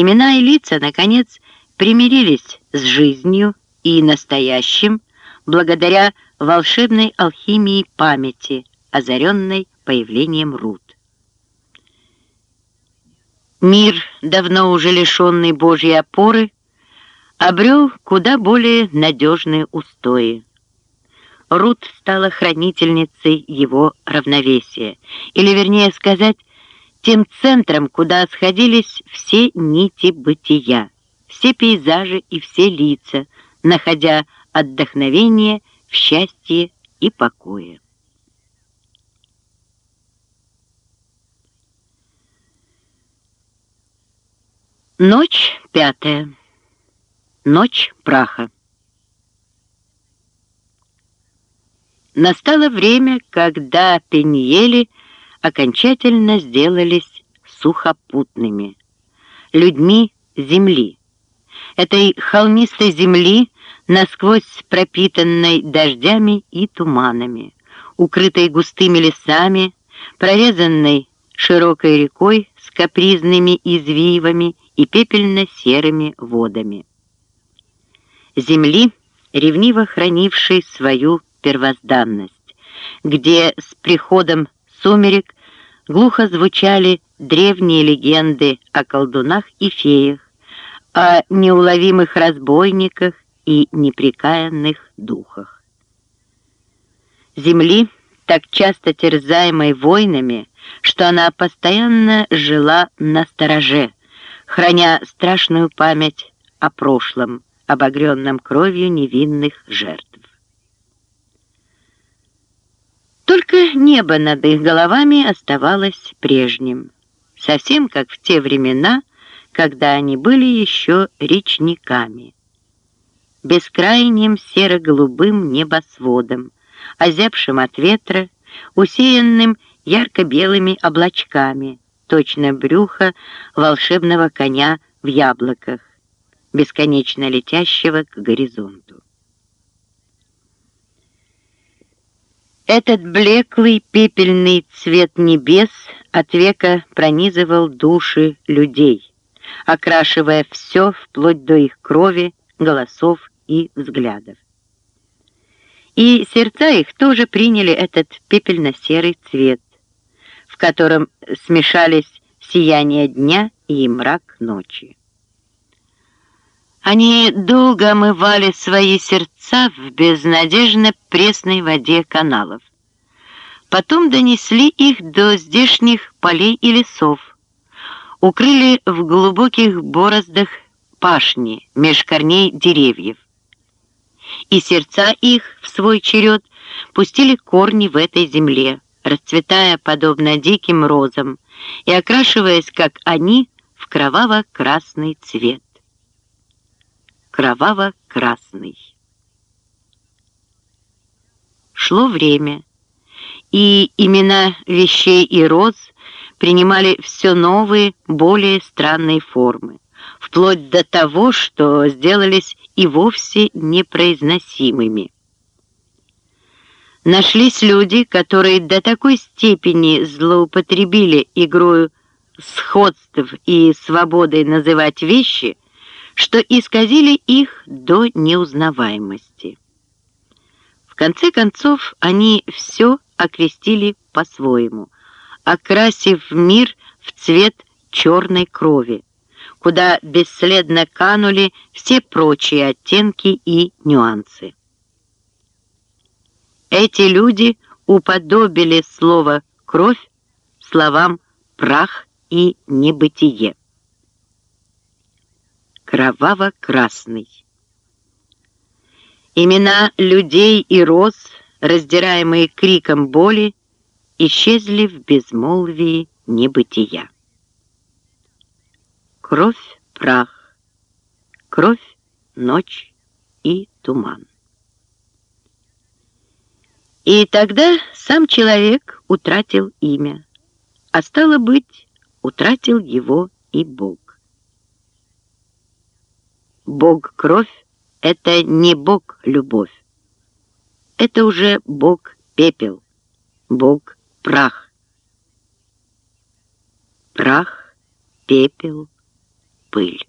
Имена и лица, наконец, примирились с жизнью и настоящим благодаря волшебной алхимии памяти, озаренной появлением Рут. Мир, давно уже лишенный Божьей опоры, обрел куда более надежные устои. Рут стала хранительницей его равновесия, или, вернее сказать, тем центром, куда сходились все нити бытия, все пейзажи и все лица, находя отдохновение в счастье и покое. Ночь пятая. Ночь праха. Настало время, когда Пеньели окончательно сделались сухопутными, людьми земли. Этой холмистой земли, насквозь пропитанной дождями и туманами, укрытой густыми лесами, прорезанной широкой рекой с капризными извивами и пепельно-серыми водами. Земли, ревниво хранившей свою первозданность, где с приходом сумерек глухо звучали древние легенды о колдунах и феях, о неуловимых разбойниках и непрекаянных духах. Земли, так часто терзаемой войнами, что она постоянно жила на стороже, храня страшную память о прошлом, обогренном кровью невинных жертв. Только небо над их головами оставалось прежним, совсем как в те времена, когда они были еще речниками. Бескрайним серо-голубым небосводом, озябшим от ветра, усеянным ярко-белыми облачками, точно брюхо волшебного коня в яблоках, бесконечно летящего к горизонту. Этот блеклый пепельный цвет небес от века пронизывал души людей, окрашивая все вплоть до их крови, голосов и взглядов. И сердца их тоже приняли этот пепельно-серый цвет, в котором смешались сияние дня и мрак ночи. Они долго омывали свои сердца в безнадежно пресной воде каналов. Потом донесли их до здешних полей и лесов, укрыли в глубоких бороздах пашни меж корней деревьев. И сердца их, в свой черед, пустили корни в этой земле, расцветая подобно диким розам и окрашиваясь, как они, в кроваво-красный цвет. Кроваво-красный. Шло время, и имена вещей и роз принимали все новые, более странные формы, вплоть до того, что сделались и вовсе непроизносимыми. Нашлись люди, которые до такой степени злоупотребили игрою сходств и свободой называть вещи, что исказили их до неузнаваемости. В конце концов, они все окрестили по-своему, окрасив мир в цвет черной крови, куда бесследно канули все прочие оттенки и нюансы. Эти люди уподобили слово «кровь» словам «прах» и «небытие». Кроваво-красный. Имена людей и роз, раздираемые криком боли, исчезли в безмолвии небытия. Кровь, прах, кровь, ночь и туман. И тогда сам человек утратил имя, а стало быть, утратил его и Бог. Бог-кровь — это не Бог-любовь, это уже Бог-пепел, Бог-прах. Прах, пепел, пыль.